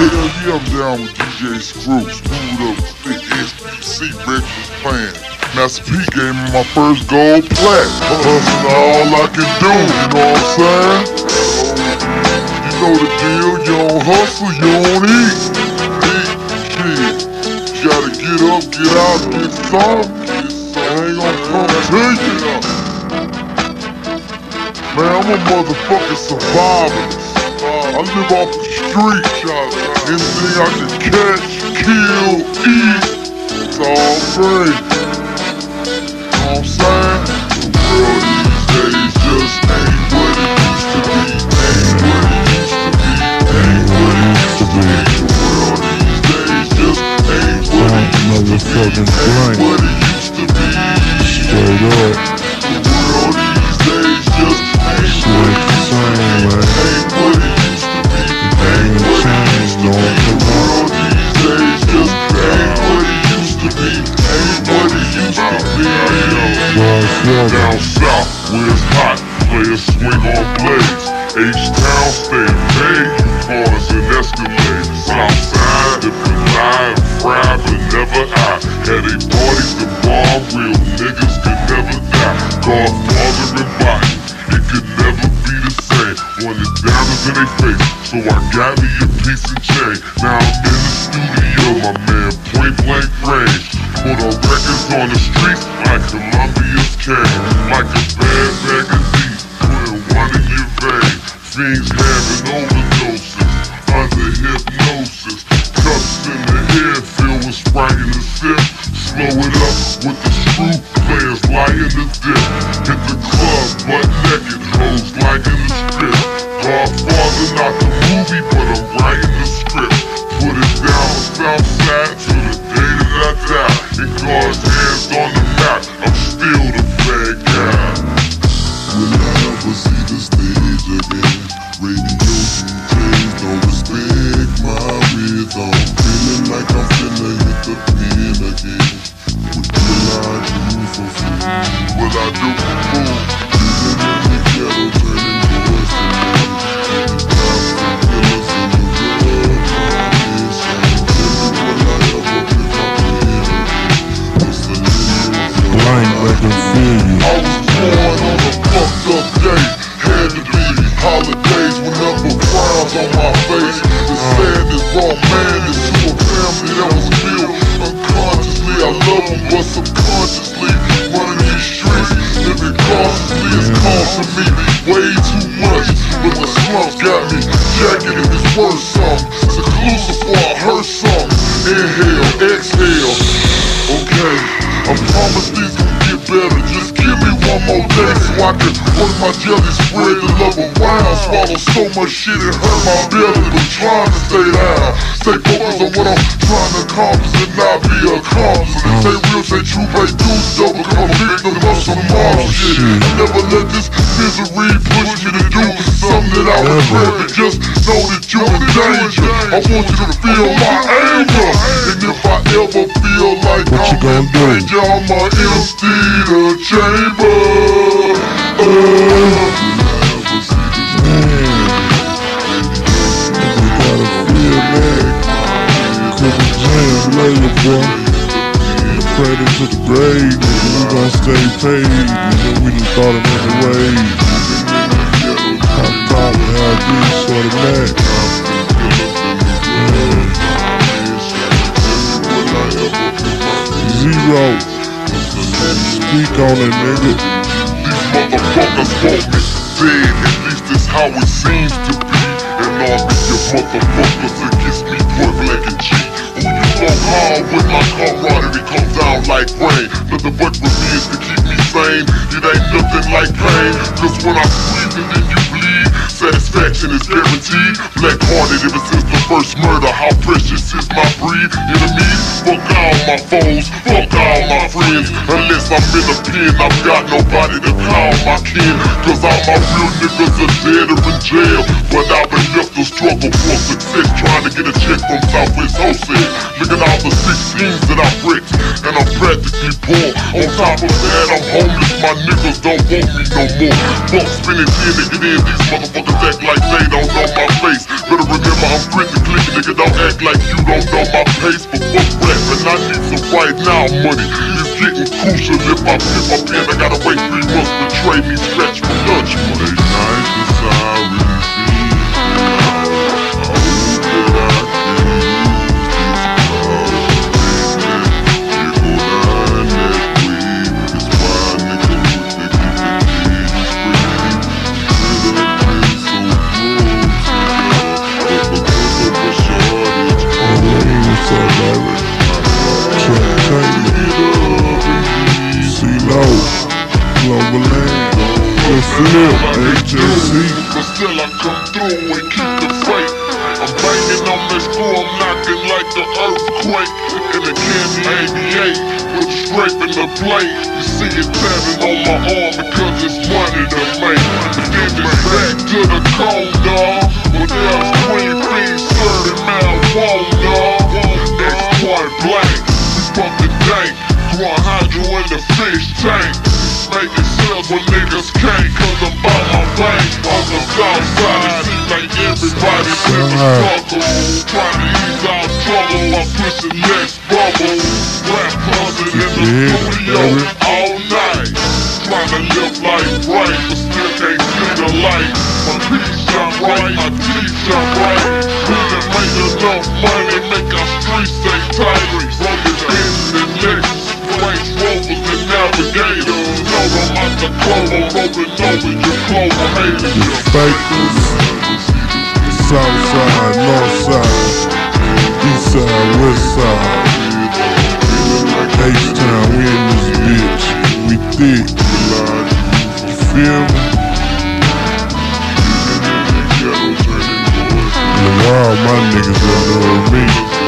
Hell yeah, I'm down with DJ Screw, Screwed Up, Click SBC, Reckless Plan. Master P gave me my first gold plaque. Hustling all I can do, you know what I'm saying? You know the deal, you don't hustle, you don't eat. Eat, shit. You gotta get up, get out, get some. Get. It ain't gonna come to you. Man, I'm a motherfucking survivor. I live off the street. Anything I can catch, kill, eat, it's all free. Down south, where it's hot, players swing on blades. H-Town stay you corners and Escalade. Southside, if you lie, fry, but never I. Had a parties and bar, real niggas could never die. Godfather and body, it could never be the same. Wanted diamonds in their face, so I got me a piece of chain. Now I'm in the studio, my man, point blank range. Put on records on the streets like Colombia's cane. Like a bad bag of deep, putting one in your vein. Fiends having overdoses, under hypnosis. Cups in the air, filled with Sprite in the sip. Slow it up with the screw players lying to dip. Hit the club, butt naked, hoes like in the strip. Godfather, not the movie, but I'm writing the script. Put it down the south side till the day that I die. And God's hands on the map, I'm holidays with number frowns on my face. The sadness brought madness to a family that was built unconsciously. I love them, but subconsciously running these streets. Living cautiously is costing me way too much. But the slumps got me jacking in this worst I can work my jelly, spread the love around. Swallow so much shit it hurt my belly, but trying to stay down. Stay focused on what I'm trying to accomplish and not be a accomplice. Stay real, stay true, pay dues, don't become a victim of some mob oh, shit. Never let this misery push me to do something that I regret, but just know that you in danger. I want you to feel my anger, and if I ever feel like What you I'm gonna in do? danger, I'ma empty the chamber. Boy. Credit to the grave, nigga. We gon' stay paid. Nigga, we thought of. Zero. Speak on it, nigga. These motherfuckers want me dead, at least that's how it seems to be. And all these motherfuckers against me, point blank hard with my camaraderie comes down like rain. Nothing but revenge to keep me sane. It ain't nothing like pain, cause when I squeeze and then you bleed, satisfaction is guaranteed. Black hearted ever since the first murder, how precious is my breed? Enemies, fuck all my foes, fuck all my friends. Unless I'm in a pen, I've got nobody to call my kin. Cause all my real niggas are dead or in jail. But I've been the struggle for success, trying to get a check from Southwest Wholesale. Look at all the 16s that I wrecked, and I'm practically poor. On top of that, I'm homeless, my niggas don't want me no more. Bucks spinning 10 to get in, these motherfuckers act like they don't know my face. Better remember I'm critically, nigga, don't act like you don't know my pace. But fuck rap, and I need some right now money. It's getting crucial if I flip my pen, I gotta wait three months to trade me scratch for lunch money. never HSC. Still, I come through and keep the faith. I'm banging on this floor, I'm knocking like the earthquake. In the Candy 88, with scraping the plate. You see it tapping on my arm because it's money to make. Then it's back to the cold, dawg. When there's queen feet 30 mile wall, dawg. That's quite black. We pumping dank, 100 you in the fish tank. Making sales when niggas can't Cause I'm by my bank On the south side It seems like everybody in the struggle. Trying to ease out trouble By pushing next bubble. Rap closet in the studio all night. Trying to live life right But still can't see the light. My peace shine bright My teeth shine bright Couldn't make enough money Make our streets stay tight. Run this business the clover, rolling over fakers. South side, north side, east side, west side. H-Town, we in this bitch. We thick. You feel me? My niggas that know me.